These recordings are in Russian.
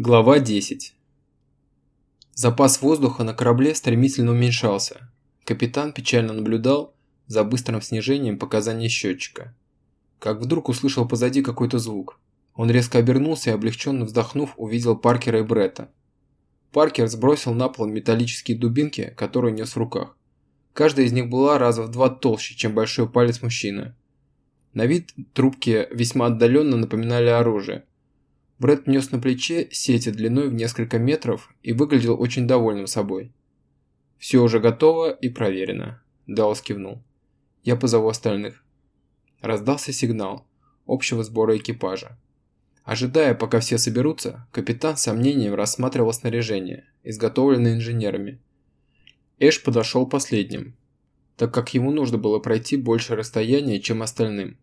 Глава 10 Запас воздуха на корабле стремительно уменьшался. Капитан печально наблюдал за быстрым снижением показаний счетчика. Как вдруг услышал позади какой-то звук. Он резко обернулся и, облегченно вздохнув, увидел Паркера и Бретта. Паркер сбросил на пол металлические дубинки, которые нес в руках. Каждая из них была раза в два толще, чем большой палец мужчины. На вид трубки весьма отдаленно напоминали оружие, Брэд нес на плече сети длиной в несколько метров и выглядел очень довольным собой. «Все уже готово и проверено», – Даллас кивнул. «Я позову остальных». Раздался сигнал общего сбора экипажа. Ожидая, пока все соберутся, капитан с сомнением рассматривал снаряжение, изготовленное инженерами. Эш подошел последним, так как ему нужно было пройти больше расстояния, чем остальным.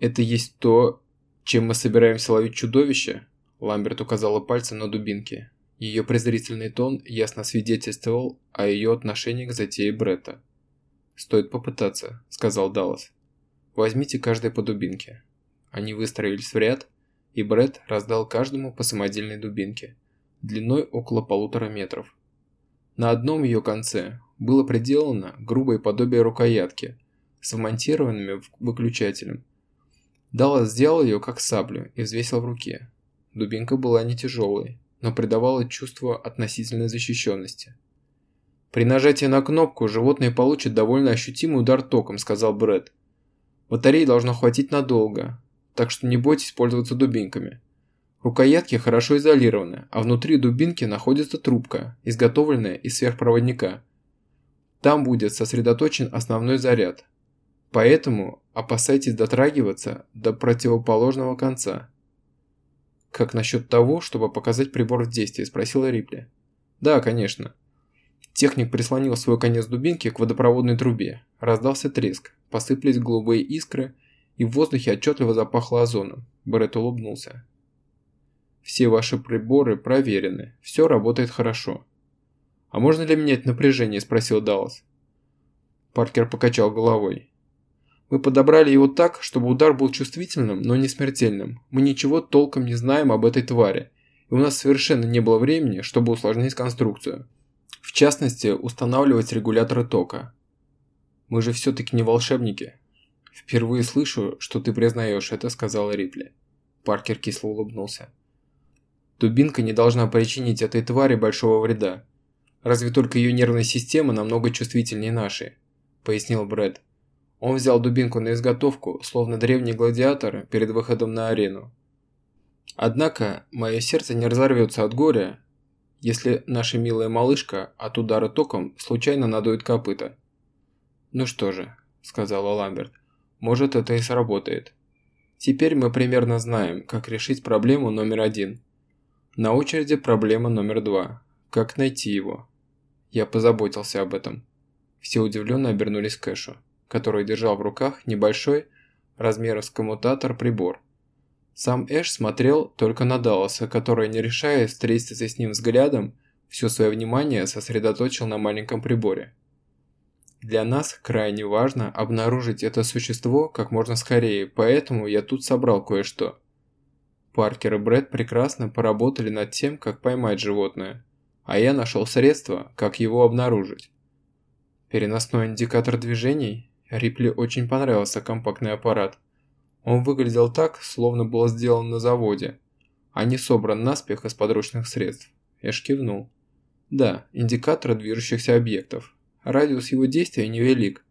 «Это есть то, «Чем мы собираемся ловить чудовище?» Ламберт указала пальцем на дубинки. Ее презрительный тон ясно свидетельствовал о ее отношении к затее Бретта. «Стоит попытаться», – сказал Даллас. «Возьмите каждый по дубинке». Они выстроились в ряд, и Бретт раздал каждому по самодельной дубинке, длиной около полутора метров. На одном ее конце было приделано грубое подобие рукоятки с вмонтированным выключателем, Даллас сделал ее как саблю и взвесил в руке. Дубинка была не тяжелой, но придавала чувство относительной защищенности. «При нажатии на кнопку животное получит довольно ощутимый удар током», – сказал Брэд. «Батареи должно хватить надолго, так что не бойтесь пользоваться дубинками. Рукоятки хорошо изолированы, а внутри дубинки находится трубка, изготовленная из сверхпроводника. Там будет сосредоточен основной заряд, Поэтому опасайтесь дотрагиваться до противоположного конца. «Как насчет того, чтобы показать прибор в действии?» – спросила Рипли. «Да, конечно». Техник прислонил свой конец дубинки к водопроводной трубе. Раздался треск, посыпались голубые искры, и в воздухе отчетливо запахло озоном. Берет улыбнулся. «Все ваши приборы проверены, все работает хорошо». «А можно ли менять напряжение?» – спросил Даллас. Паркер покачал головой. Мы подобрали его так, чтобы удар был чувствительным, но не смертельным. Мы ничего толком не знаем об этой твари, и у нас совершенно не было времени, чтобы усложнить конструкцию. В частности, устанавливать регуляторы тока. Мы же все-таки не волшебники. Впервые слышу, что ты признаешь это, сказала Рипли. Паркер кисло улыбнулся. Дубинка не должна причинить этой твари большого вреда. Разве только ее нервная система намного чувствительнее нашей, пояснил Брэд. Он взял дубинку на изготовку, словно древний гладиатор перед выходом на арену. Однако, мое сердце не разорвется от горя, если наша милая малышка от удара током случайно надует копыта. «Ну что же», – сказала Ламберт, – «может это и сработает. Теперь мы примерно знаем, как решить проблему номер один. На очереди проблема номер два. Как найти его?» Я позаботился об этом. Все удивленно обернулись к Кэшу который держал в руках небольшой размером с коммутатор прибор. Сам Эш смотрел только на Далласа, который, не решая встретиться с ним взглядом, все свое внимание сосредоточил на маленьком приборе. Для нас крайне важно обнаружить это существо как можно скорее, поэтому я тут собрал кое-что. Паркер и Брэд прекрасно поработали над тем, как поймать животное, а я нашел средства, как его обнаружить. Переносной индикатор движений Рипли очень понравился компактный аппарат. Он выглядел так, словно был сделан на заводе, а не собран наспех из подручных средств. Эш кивнул. Да, индикатор движущихся объектов. Радиус его действия невелик.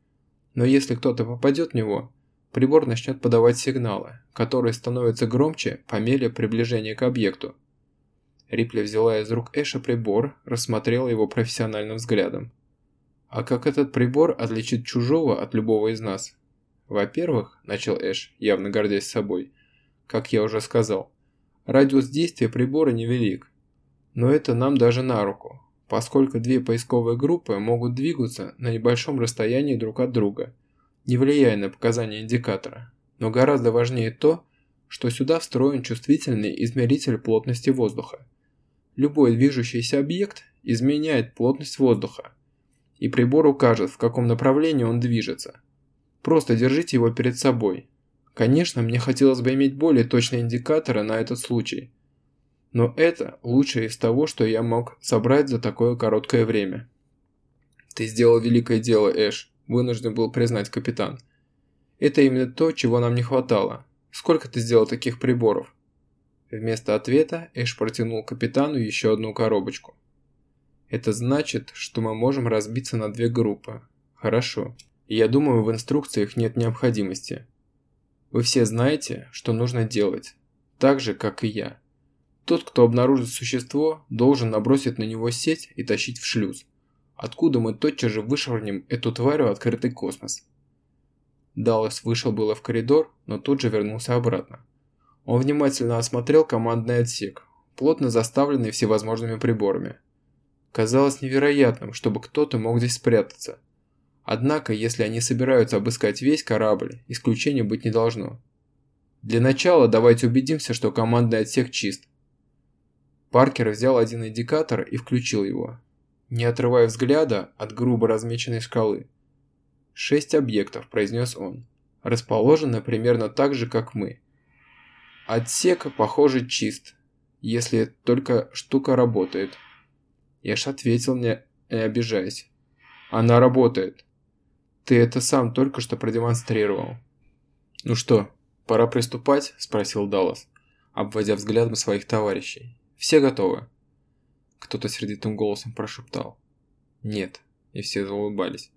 Но если кто-то попадет в него, прибор начнет подавать сигналы, которые становятся громче по мере приближения к объекту. Рипли взяла из рук Эша прибор, рассмотрела его профессиональным взглядом. А как этот прибор отличит чужого от любого из нас? Во-первых, начал Эш, явно гордясь собой, как я уже сказал, радиус действия прибора невелик. Но это нам даже на руку, поскольку две поисковые группы могут двигаться на небольшом расстоянии друг от друга, не влияя на показания индикатора. Но гораздо важнее то, что сюда встроен чувствительный измеритель плотности воздуха. Любой движущийся объект изменяет плотность воздуха, и прибор укажет, в каком направлении он движется. Просто держите его перед собой. Конечно, мне хотелось бы иметь более точные индикаторы на этот случай. Но это лучшее из того, что я мог собрать за такое короткое время. Ты сделал великое дело, Эш, вынужден был признать капитан. Это именно то, чего нам не хватало. Сколько ты сделал таких приборов? Вместо ответа Эш протянул капитану еще одну коробочку. Это значит, что мы можем разбиться на две группы. Хорошо. Я думаю, в инструкциях нет необходимости. Вы все знаете, что нужно делать. Так же, как и я. Тот, кто обнаружит существо, должен набросить на него сеть и тащить в шлюз, откуда мы тотчас же вышвырнем эту тварь в открытый космос. Даллас вышел было в коридор, но тут же вернулся обратно. Он внимательно осмотрел командный отсек, плотно заставленный всевозможными приборами. Казалось невероятным, чтобы кто-то мог здесь спрятаться. Однако, если они собираются обыскать весь корабль, исключения быть не должно. Для начала давайте убедимся, что командный отсек чист. Паркер взял один индикатор и включил его, не отрывая взгляда от грубо размеченной шкалы. «Шесть объектов», – произнес он, – «расположены примерно так же, как мы. Отсек, похоже, чист, если только штука работает». Эш ответил мне, не обижаясь. «Она работает. Ты это сам только что продемонстрировал». «Ну что, пора приступать?» – спросил Даллас, обводя взглядом своих товарищей. «Все готовы?» Кто-то сердитым голосом прошептал. «Нет», и все заулыбались.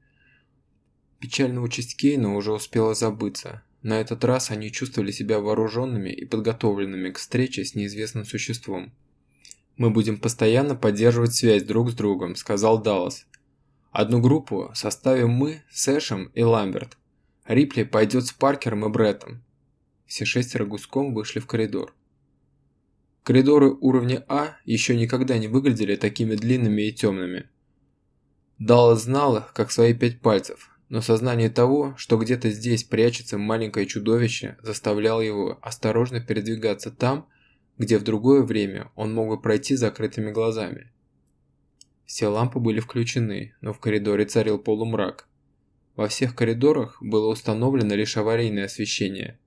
Печальная участь Кейна уже успела забыться. На этот раз они чувствовали себя вооруженными и подготовленными к встрече с неизвестным существом. «Мы будем постоянно поддерживать связь друг с другом», – сказал Даллас. «Одну группу составим мы, Сэшем и Ламберт. Рипли пойдет с Паркером и Бреттом». Все шестеро гуськом вышли в коридор. Коридоры уровня А еще никогда не выглядели такими длинными и темными. Даллас знал их, как свои пять пальцев, но сознание того, что где-то здесь прячется маленькое чудовище, заставляло его осторожно передвигаться там, где в другое время он мог бы пройти закрытыми глазами. Все лампы были включены, но в коридоре царил полумрак. Во всех коридорах было установлено лишь аварийное освещение.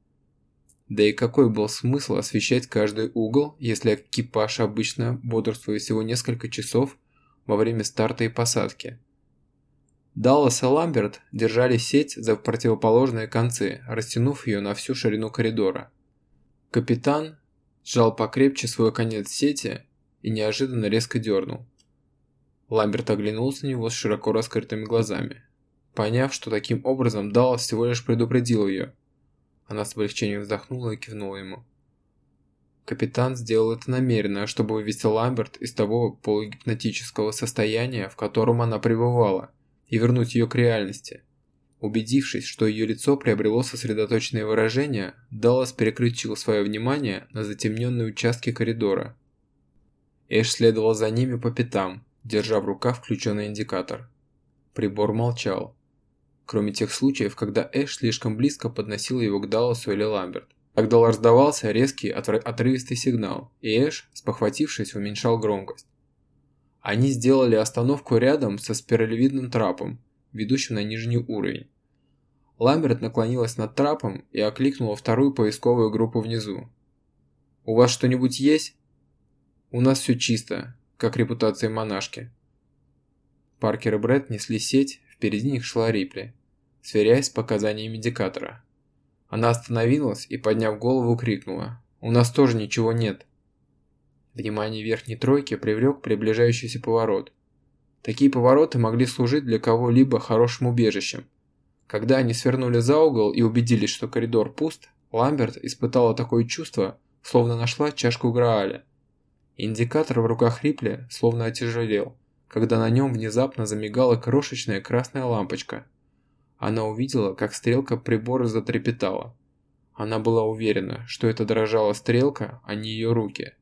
Да и какой был смысл освещать каждый угол, если экипаж обычно бодрствует всего несколько часов во время старта и посадки? Даллас и Ламберт держали сеть за противоположные концы, растянув ее на всю ширину коридора. Капитан сжал покрепче свой конец сети и неожиданно резко дернул. Ламберт оглянулся на него с широко раскрытыми глазами. Поняв, что таким образом Даллас всего лишь предупредил ее. Она с облегчением вздохнула и кивнула ему. Капитан сделал это намеренно, чтобы вывести Ламберт из того полугипнотического состояния, в котором она пребывала, и вернуть ее к реальности. Убедившись, что ее лицо приобрело сосредоточенное выражение, Даллас переключил свое внимание на затемненные участки коридора. Эш следовал за ними по пятам, держа в руках включенный индикатор. Прибор молчал. Кроме тех случаев, когда Эш слишком близко подносил его к Далласу или Ламберт. Тогда раздавался резкий отрывистый сигнал, и Эш, спохватившись, уменьшал громкость. Они сделали остановку рядом со спиралевидным трапом, ведущим на нижний уровень. Ламберт наклонилась над трапом и окликнула вторую поисковую группу внизу. «У вас что-нибудь есть?» «У нас все чисто, как репутация монашки». Паркер и Брэд несли сеть, впереди них шла Рипли, сверяясь с показаниями индикатора. Она остановилась и, подняв голову, крикнула. «У нас тоже ничего нет». Внимание верхней тройки привлек приближающийся поворот. Такие повороты могли служить для кого-либо хорошим убежищем. Когда они свернули за угол и убедились, что коридор пуст, Ламберт испытала такое чувство, словно нашла чашку Грааля. Индикатор в руках Рипли словно отяжелел, когда на нем внезапно замигала крошечная красная лампочка. Она увидела, как стрелка прибора затрепетала. Она была уверена, что это дрожала стрелка, а не ее руки.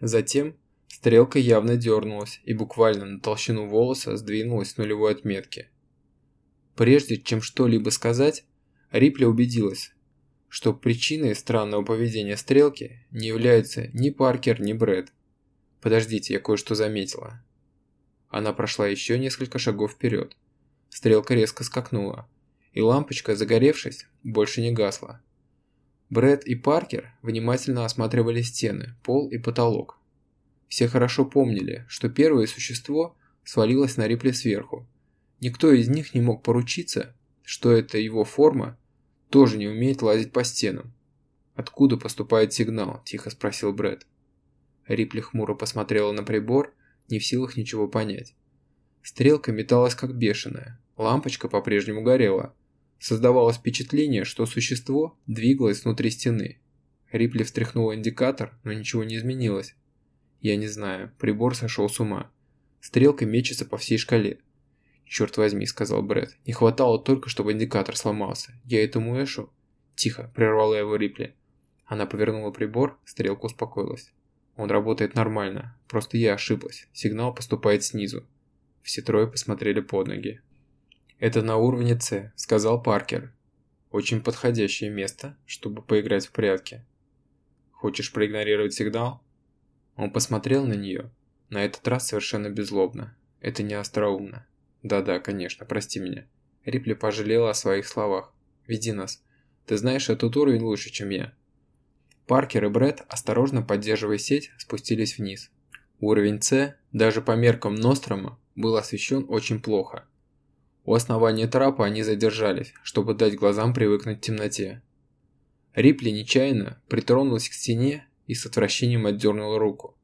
Затем Стрелка явно дернулась и буквально на толщину волоса сдвинулась с нулевой отметки. Прежде чем что-либо сказать, Рипли убедилась, что причиной странного поведения стрелки не являются ни Паркер, ни Брэд. Подождите, я кое-что заметила. Она прошла еще несколько шагов вперед. Стрелка резко скакнула, и лампочка, загоревшись, больше не гасла. Брэд и Паркер внимательно осматривали стены, пол и потолок. Все хорошо помнили, что первое существо свалилось на Рипли сверху. Никто из них не мог поручиться, что эта его форма тоже не умеет лазить по стенам. «Откуда поступает сигнал?» – тихо спросил Брэд. Рипли хмуро посмотрела на прибор, не в силах ничего понять. Стрелка металась как бешеная, лампочка по-прежнему горела, Создавалось впечатление, что существо двигалось внутри стены. Рипли встряхнул индикатор, но ничего не изменилось. Я не знаю, прибор сошел с ума. Стрелка мечется по всей шкале. «Черт возьми», — сказал Брэд. «Не хватало только, чтобы индикатор сломался. Я этому Эшу...» «Тихо», — прервала его Рипли. Она повернула прибор, стрелка успокоилась. «Он работает нормально. Просто я ошиблась. Сигнал поступает снизу». Все трое посмотрели под ноги. «Это на уровне С», — сказал Паркер. «Очень подходящее место, чтобы поиграть в прятки». «Хочешь проигнорировать сигнал?» Он посмотрел на нее, на этот раз совершенно беззлобно. Это не остроумно. «Да-да, конечно, прости меня». Рипли пожалела о своих словах. «Веди нас. Ты знаешь этот уровень лучше, чем я». Паркер и Бред, осторожно поддерживая сеть, спустились вниз. Уровень С, даже по меркам Нострома, был освещен очень плохо. У основания трапа они задержались, чтобы дать глазам привыкнуть к темноте. Рипли нечаянно притронулась к стене и с отвращением отдернула руку.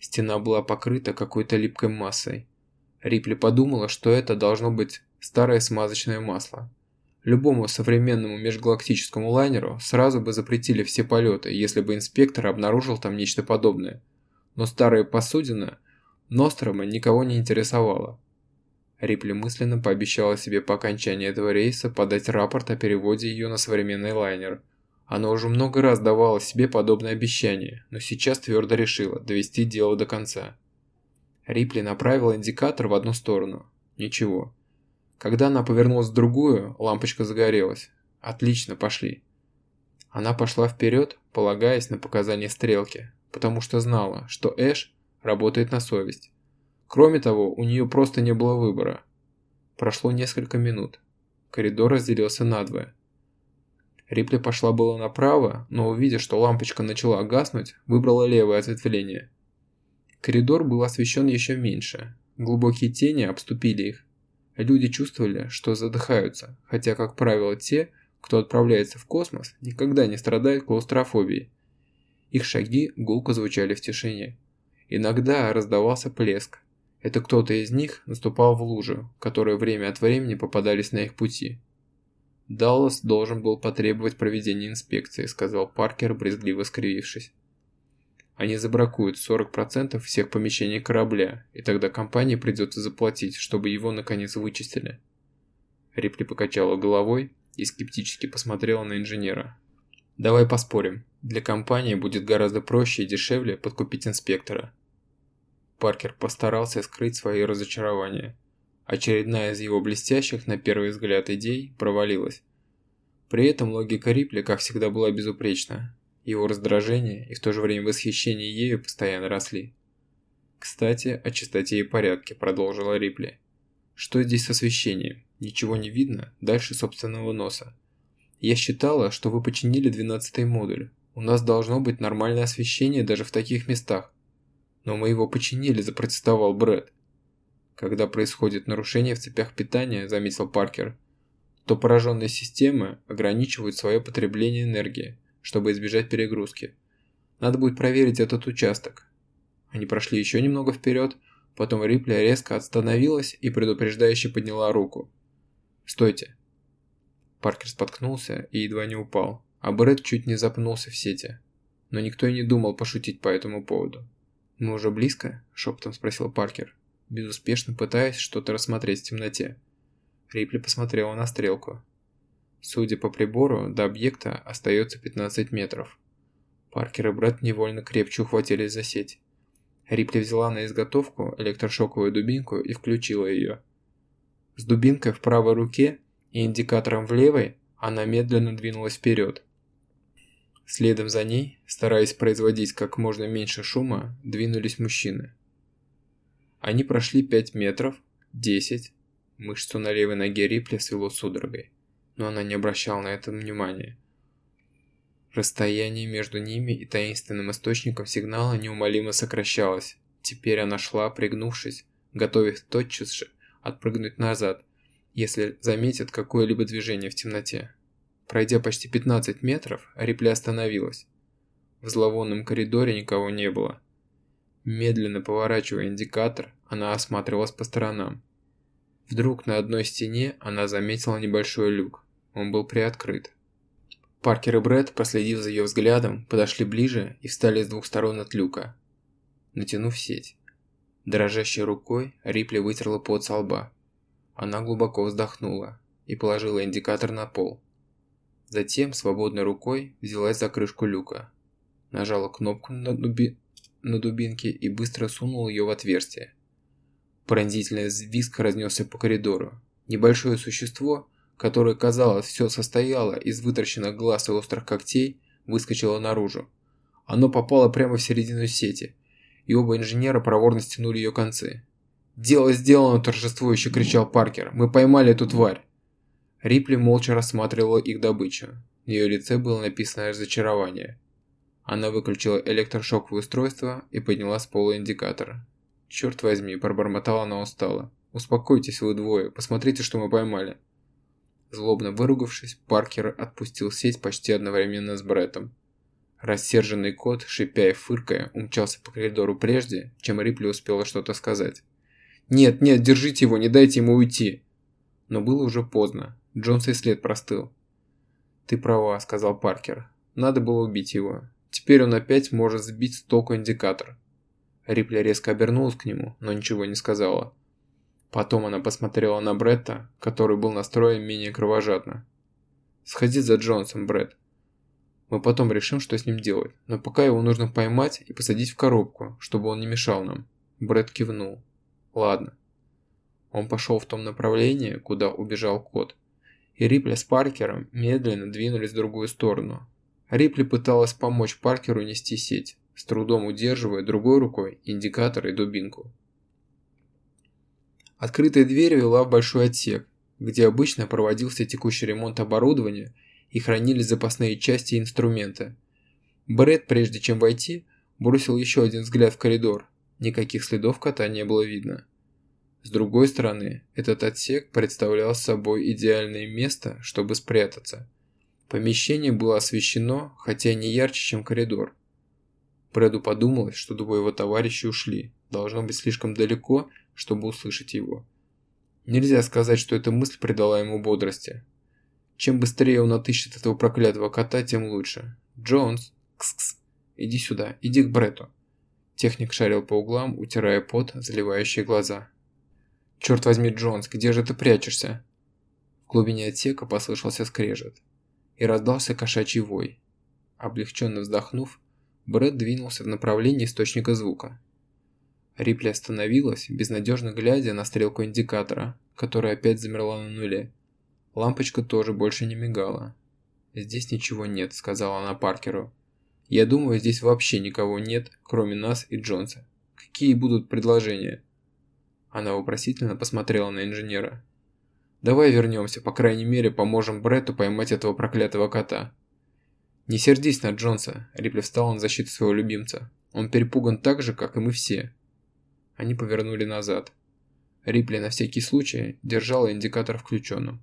Стена была покрыта какой-то липкой массой. Рипли подумала, что это должно быть старое смазочное масло. Любому современному межгалактическому лайнеру сразу бы запретили все полеты, если бы инспектор обнаружил там нечто подобное. Но старая посудина Нострома никого не интересовала. Рипли мысленно пообещала себе по окончании этого рейса подать рапорт о переводе ее на современный лайнер. Она уже много раз давала себе подобное обещание, но сейчас твердо решила довести дело до конца. Рипли направила индикатор в одну сторону. Ничего. Когда она повернулась в другую, лампочка загорелась. Отлично, пошли. Она пошла вперед, полагаясь на показания стрелки, потому что знала, что Эш работает на совесть. Кроме того, у нее просто не было выбора. Прошло несколько минут. Коридор разделился надвое. Рипли пошла было направо, но увидев, что лампочка начала гаснуть, выбрала левое ответвление. Коридор был освещен еще меньше. Глубокие тени обступили их. Люди чувствовали, что задыхаются, хотя, как правило, те, кто отправляется в космос, никогда не страдают клаустрофобией. Их шаги гулко звучали в тишине. Иногда раздавался плеск, это кто-то из них наступал в лужи, которые время от времени попадались на их пути. «Даллас должен был потребовать проведения инспекции», – сказал Паркер, брезгливо скривившись. «Они забракуют 40% всех помещений корабля, и тогда компании придется заплатить, чтобы его наконец вычистили». Рипли покачала головой и скептически посмотрела на инженера. «Давай поспорим. Для компании будет гораздо проще и дешевле подкупить инспектора. Паркер постарался скрыть свое разочарование. Очередная из его блестящих, на первый взгляд, идей провалилась. При этом логика Рипли, как всегда, была безупречна. Его раздражение и в то же время восхищение ею постоянно росли. «Кстати, о чистоте и порядке», – продолжила Рипли. «Что здесь с освещением? Ничего не видно дальше собственного носа. Я считала, что вы починили двенадцатый модуль. У нас должно быть нормальное освещение даже в таких местах. «Но мы его починили», – запротестовал Брэд. «Когда происходит нарушение в цепях питания», – заметил Паркер, то пораженные системы ограничивают свое потребление энергии, чтобы избежать перегрузки. Надо будет проверить этот участок. Они прошли еще немного вперед, потом Рипли резко остановилась и предупреждающе подняла руку. «Стойте!» Паркер споткнулся и едва не упал, а Брэд чуть не запнулся в сети. Но никто и не думал пошутить по этому поводу. «Мы уже близко?» – шепотом спросил Паркер, безуспешно пытаясь что-то рассмотреть в темноте. Рипли посмотрела на стрелку. Судя по прибору, до объекта остается 15 метров. Паркер и Брэд невольно крепче ухватились за сеть. Рипли взяла на изготовку электрошоковую дубинку и включила ее. С дубинкой в правой руке и индикатором в левой она медленно двинулась вперед. Следом за ней, стараясь производить как можно меньше шума, двинулись мужчины. Они прошли 5 метров, 10. Мышцу на левой ноге Рипли свело судорогой, но она не обращала на это внимания. Расстояние между ними и таинственным источником сигнала неумолимо сокращалось. Теперь она шла, пригнувшись, готовясь тотчас же отпрыгнуть назад, если заметит какое-либо движение в темноте. Пройдя почти 15 метров, Рипли остановилась. В зловонном коридоре никого не было. Медленно поворачивая индикатор, она осматривалась по сторонам. Вдруг на одной стене она заметила небольшой люк. Он был приоткрыт. Паркер и Брэд, проследив за ее взглядом, подошли ближе и встали с двух сторон от люка, натянув сеть. Дрожащей рукой Рипли вытерла пот со лба. Она глубоко вздохнула и положила индикатор на пол. Затем свободной рукой взялась за крышку люка, нажала кнопку на, дуби... на дубинке и быстро сунула ее в отверстие. Пронзительный визг разнесся по коридору. Небольшое существо которое, казалось, все состояло из вытраченных глаз и острых когтей, выскочило наружу. Оно попало прямо в середину сети, и оба инженера проворно стянули ее концы. «Дело сделано!» – торжествующе кричал Паркер. «Мы поймали эту тварь!» Рипли молча рассматривала их добычу. На ее лице было написано разочарование. Она выключила электрошоковое устройство и подняла с пола индикатор. «Черт возьми!» – пробормотала она устало. «Успокойтесь вы двое, посмотрите, что мы поймали!» Злобно выругавшись, Паркер отпустил сеть почти одновременно с Бреттом. Рассерженный кот, шипя и фыркая, умчался по коридору прежде, чем Рипли успела что-то сказать. «Нет, нет, держите его, не дайте ему уйти!» Но было уже поздно. Джонс и след простыл. «Ты права», — сказал Паркер. «Надо было убить его. Теперь он опять может сбить с толку индикатор». Рипли резко обернулась к нему, но ничего не сказала. Потом она посмотрела на Бретта, который был настроен менее кровожадно. «Сходи за Джонсом, Бретт. Мы потом решим, что с ним делать, но пока его нужно поймать и посадить в коробку, чтобы он не мешал нам». Бретт кивнул. «Ладно». Он пошел в том направлении, куда убежал кот, и Рипли с Паркером медленно двинулись в другую сторону. Рипли пыталась помочь Паркеру нести сеть, с трудом удерживая другой рукой индикатор и дубинку. Открытая дверь вела в большой отсек, где обычно проводился текущий ремонт оборудования и хранились запасные части и инструменты. Брэд, прежде чем войти, бросил еще один взгляд в коридор. Никаких следов кота не было видно. С другой стороны, этот отсек представлял собой идеальное место, чтобы спрятаться. Помещение было освещено, хотя не ярче, чем коридор. Брэду подумалось, что двое его товарищей ушли. Должно быть слишком далеко, чтобы услышать его. Нельзя сказать, что эта мысль придала ему бодрости. Чем быстрее он отыщет этого проклятого кота, тем лучше. «Джонс! Кс-кс! Иди сюда, иди к Брету!» Техник шарил по углам, утирая пот, заливающие глаза. «Черт возьми, Джонс, где же ты прячешься?» В глубине отсека послышался скрежет. И раздался кошачий вой. Облегченно вздохнув, Брэд двинулся в направлении источника звука. Рипли остановилась, безнадежно глядя на стрелку индикатора, которая опять замерла на нуле. Лампочка тоже больше не мигала. «Здесь ничего нет», — сказала она Паркеру. «Я думаю, здесь вообще никого нет, кроме нас и Джонса. Какие будут предложения?» Она вопросительно посмотрела на инженера. «Давай вернемся, по крайней мере, поможем Бретту поймать этого проклятого кота». «Не сердись на Джонса», — Рипли встал на защиту своего любимца. «Он перепуган так же, как и мы все. Они повернули назад. Рипли на всякий случай держала индикатор включенным.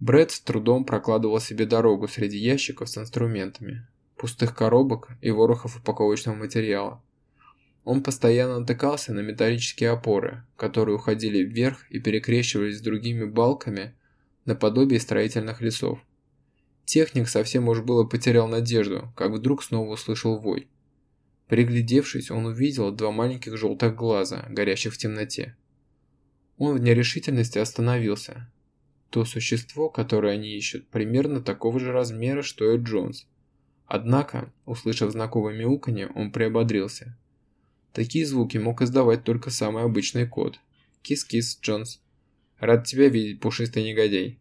Брэд с трудом прокладывал себе дорогу среди ящиков с инструментами, пустых коробок и ворохов упаковочного материала. Он постоянно натыкался на металлические опоры, которые уходили вверх и перекрещивались с другими балками наподобие строительных лесов. Техник совсем уж было потерял надежду, как вдруг снова услышал вой. Приглядевшись, он увидел два маленьких желтых глаза, горящих в темноте. Он в нерешительности остановился. То существо, которое они ищут, примерно такого же размера, что и Джонс. Однако, услышав знакомое мяуканье, он приободрился. Такие звуки мог издавать только самый обычный кот. «Кис-кис, Джонс. Рад тебя видеть, пушистый негодяй».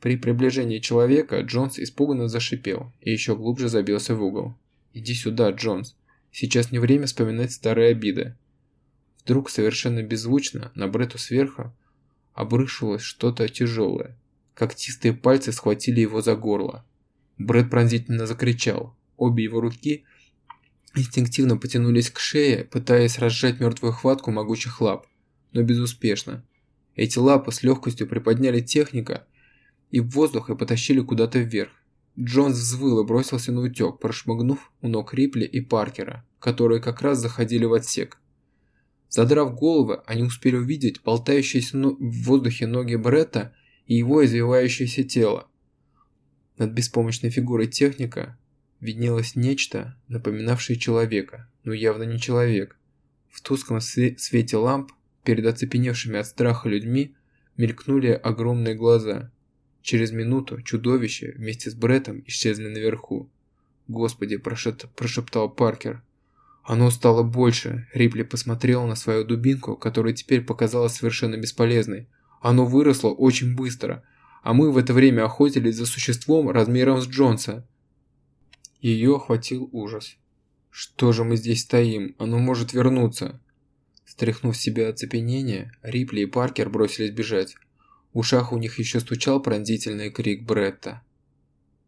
При приближении человека Джонс испуганно зашипел и еще глубже забился в угол. «Иди сюда, Джонс. Сейчас не время вспоминать старые обиды. Вдруг совершенно беззвучно на Брету сверху обрушилось что-то тяжелое. Когтистые пальцы схватили его за горло. Брэд пронзительно закричал. Обе его руки инстинктивно потянулись к шее, пытаясь разжать мертвую хватку могучих лап, но безуспешно. Эти лапы с легкостью приподняли техника и в воздух и потащили куда-то вверх. Джонс взвыл и бросился на утек, прошмыгнув у ног Рипли и Паркера, которые как раз заходили в отсек. Задрав головы, они успели увидеть болтающиеся в воздухе ноги Бретта и его извивающееся тело. Над беспомощной фигурой техника виднелось нечто, напоминавшее человека, но явно не человек. В тусклом свете ламп перед оцепеневшими от страха людьми мелькнули огромные глаза. Через минуту чудовище вместе с Бреттом исчезли наверху. «Господи!» – прошептал Паркер. Оно стало больше. Рипли посмотрел на свою дубинку, которая теперь показалась совершенно бесполезной. Оно выросло очень быстро, а мы в это время охотились за существом размером с Джонса. Ее охватил ужас. Что же мы здесь стоим? Оно может вернуться. Стряхнув себя оцепенение, Рипли и Паркер бросились бежать. В ушах у них еще стучал пронзительный крик Бретта.